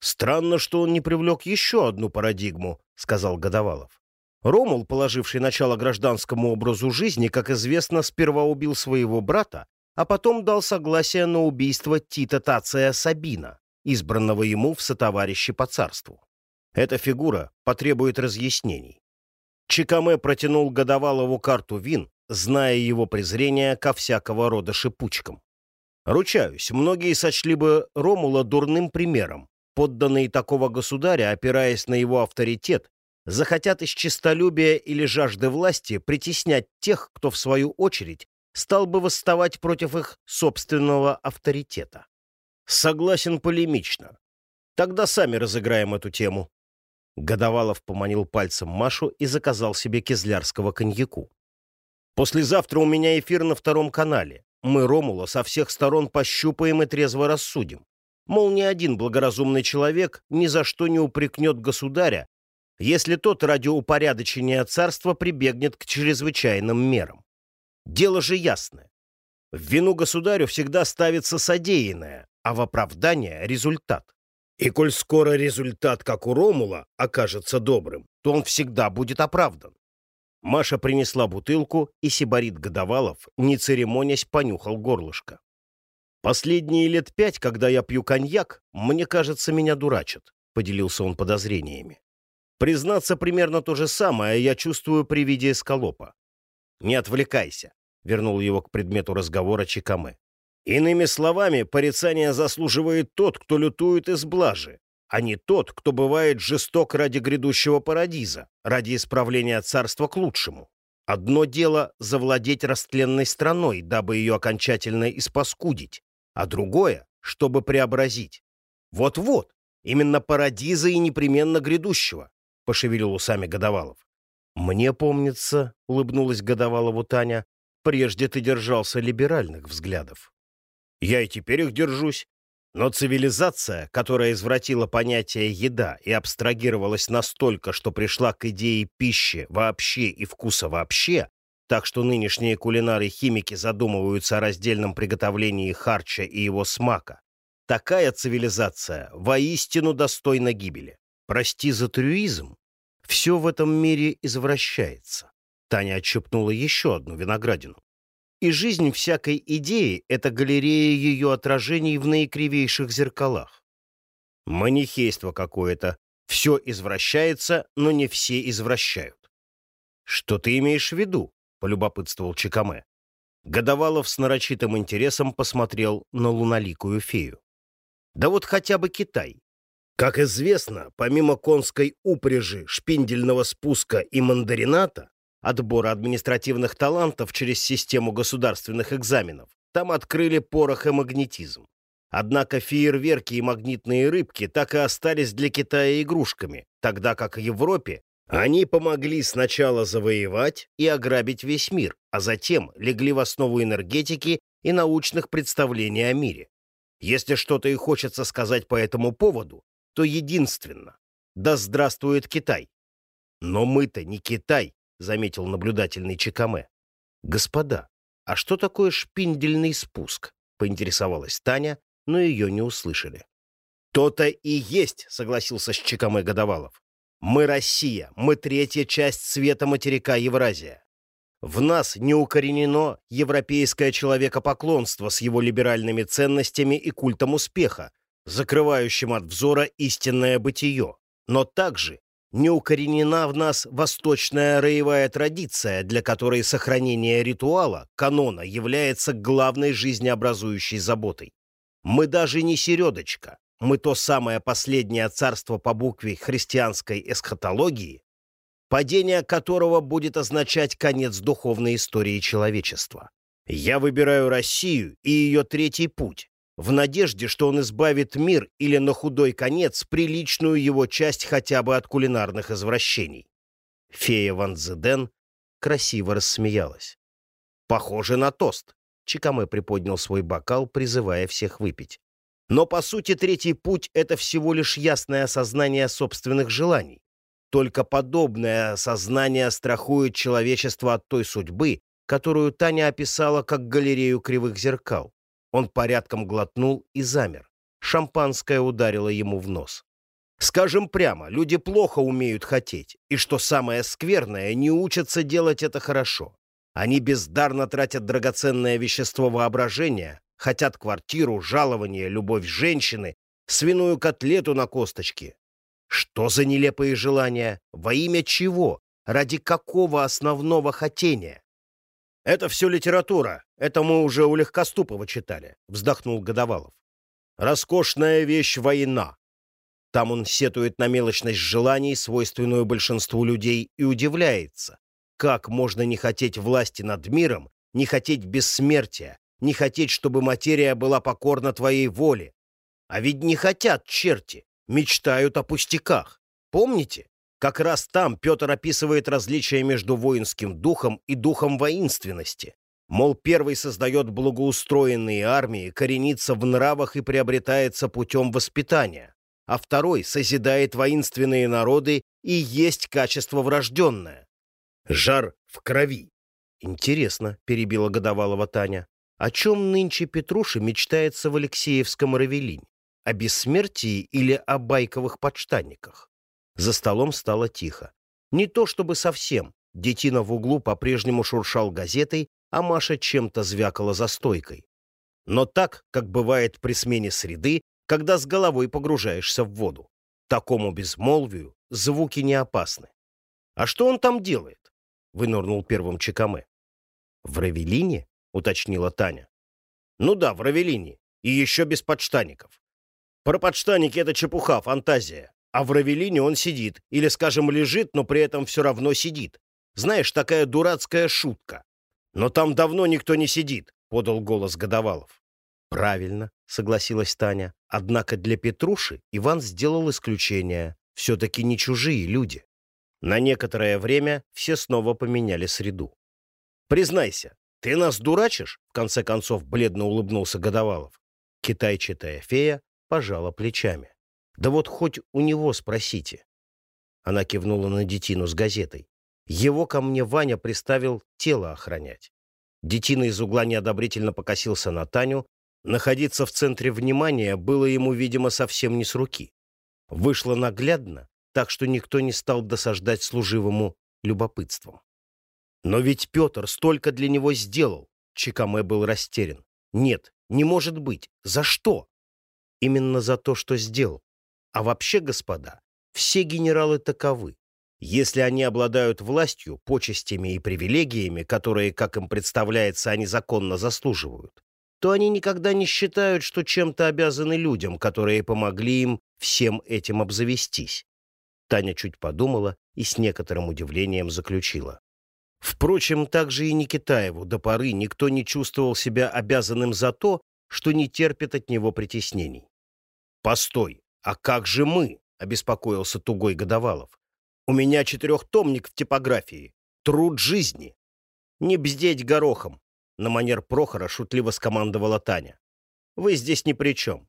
Странно, что он не привлек еще одну парадигму, сказал Годовалов. Ромул, положивший начало гражданскому образу жизни, как известно, сперва убил своего брата, а потом дал согласие на убийство Тита Тация Сабина, избранного ему в сотоварищи по царству. Эта фигура потребует разъяснений. Чикаме протянул Годовалову карту вин, зная его презрение ко всякого рода шипучкам. Ручаюсь, многие сочли бы Ромула дурным примером. Подданные такого государя, опираясь на его авторитет, захотят из честолюбия или жажды власти притеснять тех, кто, в свою очередь, стал бы восставать против их собственного авторитета. Согласен полемично. Тогда сами разыграем эту тему. Годовалов поманил пальцем Машу и заказал себе кизлярского коньяку. «Послезавтра у меня эфир на втором канале. Мы Ромула со всех сторон пощупаем и трезво рассудим. Мол, ни один благоразумный человек ни за что не упрекнет государя, если тот ради упорядочения царства прибегнет к чрезвычайным мерам. Дело же ясное. В вину государю всегда ставится содеянное, а в оправдание — результат. И коль скоро результат, как у Ромула, окажется добрым, то он всегда будет оправдан. Маша принесла бутылку, и Сибарит Годовалов, не церемонясь, понюхал горлышко. «Последние лет пять, когда я пью коньяк, мне кажется, меня дурачат», — поделился он подозрениями. «Признаться, примерно то же самое я чувствую при виде эскалопа». «Не отвлекайся», — вернул его к предмету разговора Чикаме. «Иными словами, порицание заслуживает тот, кто лютует из блажи, а не тот, кто бывает жесток ради грядущего парадиза, ради исправления царства к лучшему. Одно дело — завладеть растленной страной, дабы ее окончательно испаскудить, а другое — чтобы преобразить. Вот-вот, именно парадиза и непременно грядущего, — пошевелил усами Годовалов. «Мне помнится», — улыбнулась Годовалову Таня, — «прежде ты держался либеральных взглядов». «Я и теперь их держусь. Но цивилизация, которая извратила понятие «еда» и абстрагировалась настолько, что пришла к идее пищи вообще и вкуса вообще, так что нынешние кулинары-химики задумываются о раздельном приготовлении харча и его смака, такая цивилизация воистину достойна гибели. Прости за трюизм, все в этом мире извращается. Таня отщепнула еще одну виноградину. И жизнь всякой идеи — это галерея ее отражений в наикривейших зеркалах. Манихейство какое-то. Все извращается, но не все извращают. «Что ты имеешь в виду?» — полюбопытствовал Чекаме. Годовалов с нарочитым интересом посмотрел на луналикую фею. «Да вот хотя бы Китай. Как известно, помимо конской упряжи, шпиндельного спуска и мандарината, отбора административных талантов через систему государственных экзаменов, там открыли порох и магнетизм. Однако фейерверки и магнитные рыбки так и остались для Китая игрушками, тогда как в Европе они помогли сначала завоевать и ограбить весь мир, а затем легли в основу энергетики и научных представлений о мире. Если что-то и хочется сказать по этому поводу, то единственно «Да здравствует Китай!» Но мы-то не Китай, заметил наблюдательный Чекаме. «Господа, а что такое шпиндельный спуск?» — поинтересовалась Таня, но ее не услышали. «То-то и есть», — согласился с Чекаме Годовалов. «Мы Россия, мы третья часть света материка Евразия. В нас не укоренено европейское человекопоклонство с его либеральными ценностями и культом успеха, закрывающим от взора истинное бытие, но также не укоренена в нас восточная роевая традиция, для которой сохранение ритуала, канона, является главной жизнеобразующей заботой. Мы даже не середочка, мы то самое последнее царство по букве христианской эсхатологии, падение которого будет означать конец духовной истории человечества. Я выбираю Россию и ее третий путь, в надежде, что он избавит мир или на худой конец приличную его часть хотя бы от кулинарных извращений. Фея Ван Зеден красиво рассмеялась. «Похоже на тост», — Чикаме приподнял свой бокал, призывая всех выпить. «Но, по сути, третий путь — это всего лишь ясное осознание собственных желаний. Только подобное осознание страхует человечество от той судьбы, которую Таня описала как галерею кривых зеркал. Он порядком глотнул и замер. Шампанское ударило ему в нос. Скажем прямо, люди плохо умеют хотеть, и, что самое скверное, не учатся делать это хорошо. Они бездарно тратят драгоценное вещество воображения, хотят квартиру, жалование, любовь женщины, свиную котлету на косточке. Что за нелепые желания? Во имя чего? Ради какого основного хотения? «Это все литература. Это мы уже у Легкоступова читали», — вздохнул Годовалов. «Роскошная вещь — война. Там он сетует на мелочность желаний, свойственную большинству людей, и удивляется, как можно не хотеть власти над миром, не хотеть бессмертия, не хотеть, чтобы материя была покорна твоей воле. А ведь не хотят черти, мечтают о пустяках. Помните? Как раз там Петр описывает различия между воинским духом и духом воинственности. Мол, первый создает благоустроенные армии, коренится в нравах и приобретается путем воспитания, а второй созидает воинственные народы и есть качество врожденное. Жар в крови. Интересно, перебила годовалого Таня, о чем нынче Петруша мечтается в Алексеевском Равелине? о бессмертии или о байковых подштанниках. За столом стало тихо. Не то чтобы совсем. Детина в углу по-прежнему шуршал газетой, а Маша чем-то звякала за стойкой. Но так, как бывает при смене среды, когда с головой погружаешься в воду. Такому безмолвию звуки не опасны. «А что он там делает?» — вынырнул первым Чекаме. «В Равелине?» — уточнила Таня. «Ну да, в Равелине. И еще без подштаников. Про подштанники это чепуха, фантазия. А в Равелине он сидит. Или, скажем, лежит, но при этом все равно сидит. Знаешь, такая дурацкая шутка. Но там давно никто не сидит, — подал голос Годовалов. Правильно, — согласилась Таня. Однако для Петруши Иван сделал исключение. Все-таки не чужие люди. На некоторое время все снова поменяли среду. «Признайся, ты нас дурачишь?» — в конце концов бледно улыбнулся Годовалов. Китайчатая фея пожала плечами. «Да вот хоть у него спросите». Она кивнула на детину с газетой. Его ко мне Ваня приставил тело охранять. Детина из угла неодобрительно покосился на Таню. Находиться в центре внимания было ему, видимо, совсем не с руки. Вышло наглядно, так что никто не стал досаждать служивому любопытством. Но ведь Петр столько для него сделал. Чикаме был растерян. Нет, не может быть. За что? Именно за то, что сделал. А вообще, господа, все генералы таковы. Если они обладают властью, почестями и привилегиями, которые, как им представляется, они законно заслуживают, то они никогда не считают, что чем-то обязаны людям, которые помогли им всем этим обзавестись. Таня чуть подумала и с некоторым удивлением заключила. Впрочем, также и Никитаеву до поры никто не чувствовал себя обязанным за то, что не терпит от него притеснений. «Постой, а как же мы?» — обеспокоился тугой Годовалов. У меня четырехтомник в типографии. Труд жизни. Не бздеть горохом, на манер Прохора шутливо скомандовала Таня. Вы здесь ни при чем.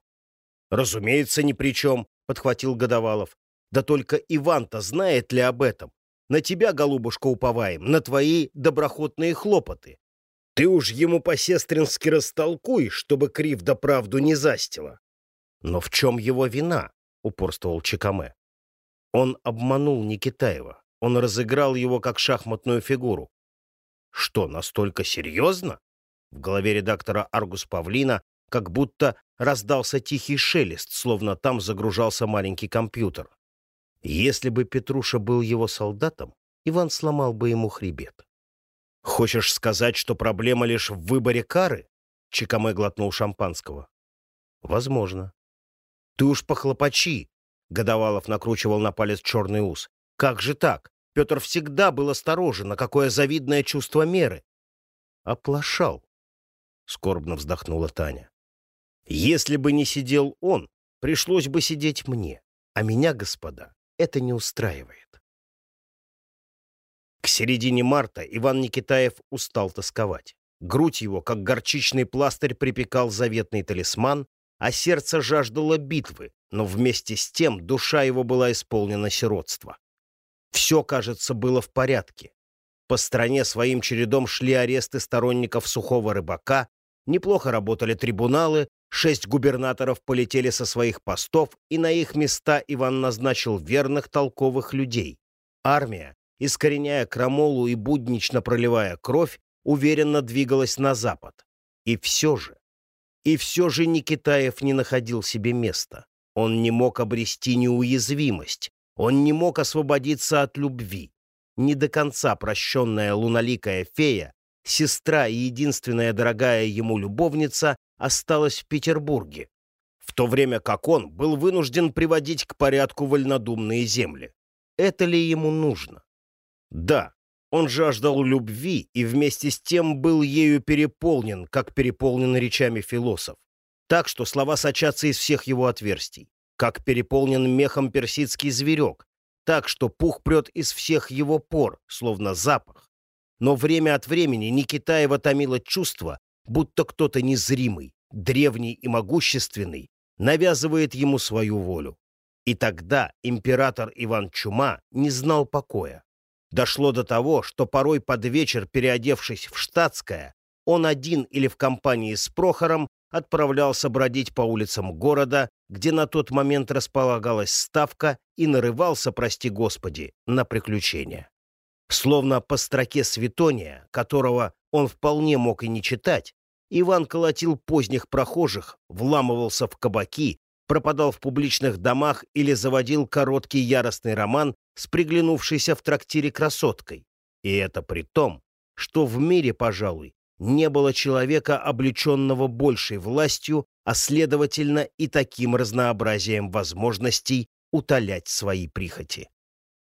Разумеется, ни при чем, подхватил Годовалов. Да только Иван-то знает ли об этом? На тебя, голубушка, уповаем, на твои доброхотные хлопоты. Ты уж ему по-сестрински растолкуй, чтобы крив да правду не застила. Но в чем его вина? — упорствовал Чекаме. Он обманул Никитаева. Он разыграл его как шахматную фигуру. Что, настолько серьезно? В голове редактора Аргус Павлина как будто раздался тихий шелест, словно там загружался маленький компьютер. Если бы Петруша был его солдатом, Иван сломал бы ему хребет. «Хочешь сказать, что проблема лишь в выборе кары?» Чекаме глотнул шампанского. «Возможно». «Ты уж похлопочи, Годовалов накручивал на палец черный ус. «Как же так? Петр всегда был осторожен, а какое завидное чувство меры!» «Оплошал», — скорбно вздохнула Таня. «Если бы не сидел он, пришлось бы сидеть мне. А меня, господа, это не устраивает». К середине марта Иван Никитаев устал тосковать. Грудь его, как горчичный пластырь, припекал заветный талисман, а сердце жаждало битвы, но вместе с тем душа его была исполнена сиротства. Все, кажется, было в порядке. По стране своим чередом шли аресты сторонников сухого рыбака, неплохо работали трибуналы, шесть губернаторов полетели со своих постов, и на их места Иван назначил верных толковых людей. Армия, искореняя крамолу и буднично проливая кровь, уверенно двигалась на запад. И все же, и все же Никитаев не находил себе места. Он не мог обрести неуязвимость. Он не мог освободиться от любви. Не до конца прощенная луналикая фея, сестра и единственная дорогая ему любовница, осталась в Петербурге, в то время как он был вынужден приводить к порядку вольнодумные земли. Это ли ему нужно? Да, он жаждал любви и вместе с тем был ею переполнен, как переполнен речами философ так что слова сочатся из всех его отверстий, как переполнен мехом персидский зверек, так что пух прет из всех его пор, словно запах. Но время от времени Никитаева томило чувство, будто кто-то незримый, древний и могущественный навязывает ему свою волю. И тогда император Иван Чума не знал покоя. Дошло до того, что порой под вечер, переодевшись в штатское, он один или в компании с Прохором отправлялся бродить по улицам города, где на тот момент располагалась ставка, и нарывался, прости господи, на приключения. Словно по строке Светония, которого он вполне мог и не читать, Иван колотил поздних прохожих, вламывался в кабаки, пропадал в публичных домах или заводил короткий яростный роман с приглянувшейся в трактире красоткой. И это при том, что в мире, пожалуй, не было человека, облеченного большей властью, а следовательно и таким разнообразием возможностей утолять свои прихоти.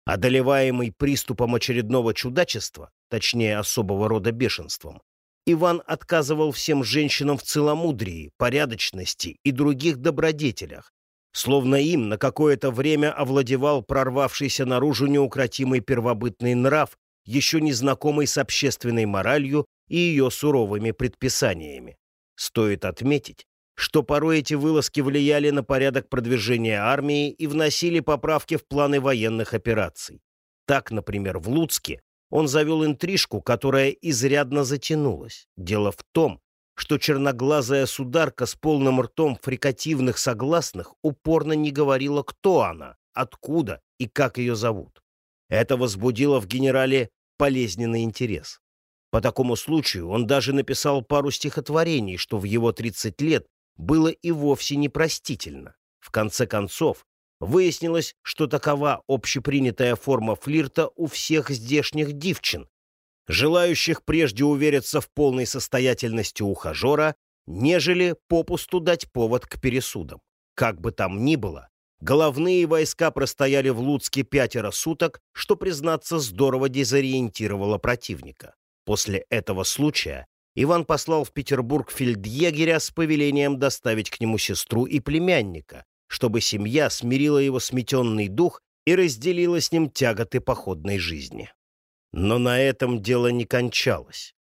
Одолеваемый приступом очередного чудачества, точнее особого рода бешенством, Иван отказывал всем женщинам в целомудрии, порядочности и других добродетелях, словно им на какое-то время овладевал прорвавшийся наружу неукротимый первобытный нрав, еще не знакомый с общественной моралью и ее суровыми предписаниями. Стоит отметить, что порой эти вылазки влияли на порядок продвижения армии и вносили поправки в планы военных операций. Так, например, в Луцке он завел интрижку, которая изрядно затянулась. Дело в том, что черноглазая сударка с полным ртом фрикативных согласных упорно не говорила, кто она, откуда и как ее зовут. Это возбудило в генерале болезненный интерес. По такому случаю он даже написал пару стихотворений, что в его 30 лет было и вовсе непростительно. В конце концов, выяснилось, что такова общепринятая форма флирта у всех здешних девчин, желающих прежде увериться в полной состоятельности ухажера, нежели попусту дать повод к пересудам. Как бы там ни было, головные войска простояли в Луцке пятеро суток, что, признаться, здорово дезориентировало противника. После этого случая Иван послал в Петербург фельдъегеря с повелением доставить к нему сестру и племянника, чтобы семья смирила его сметенный дух и разделила с ним тяготы походной жизни. Но на этом дело не кончалось.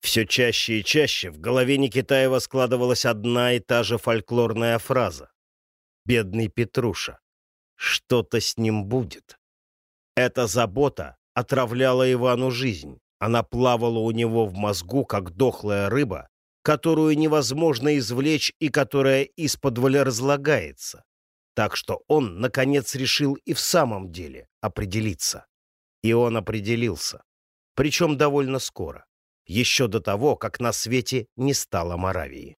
Все чаще и чаще в голове Никитаева складывалась одна и та же фольклорная фраза. «Бедный Петруша, что-то с ним будет». Эта забота отравляла Ивану жизнь. Она плавала у него в мозгу, как дохлая рыба, которую невозможно извлечь и которая из-под разлагается. Так что он, наконец, решил и в самом деле определиться. И он определился. Причем довольно скоро. Еще до того, как на свете не стало Моравии.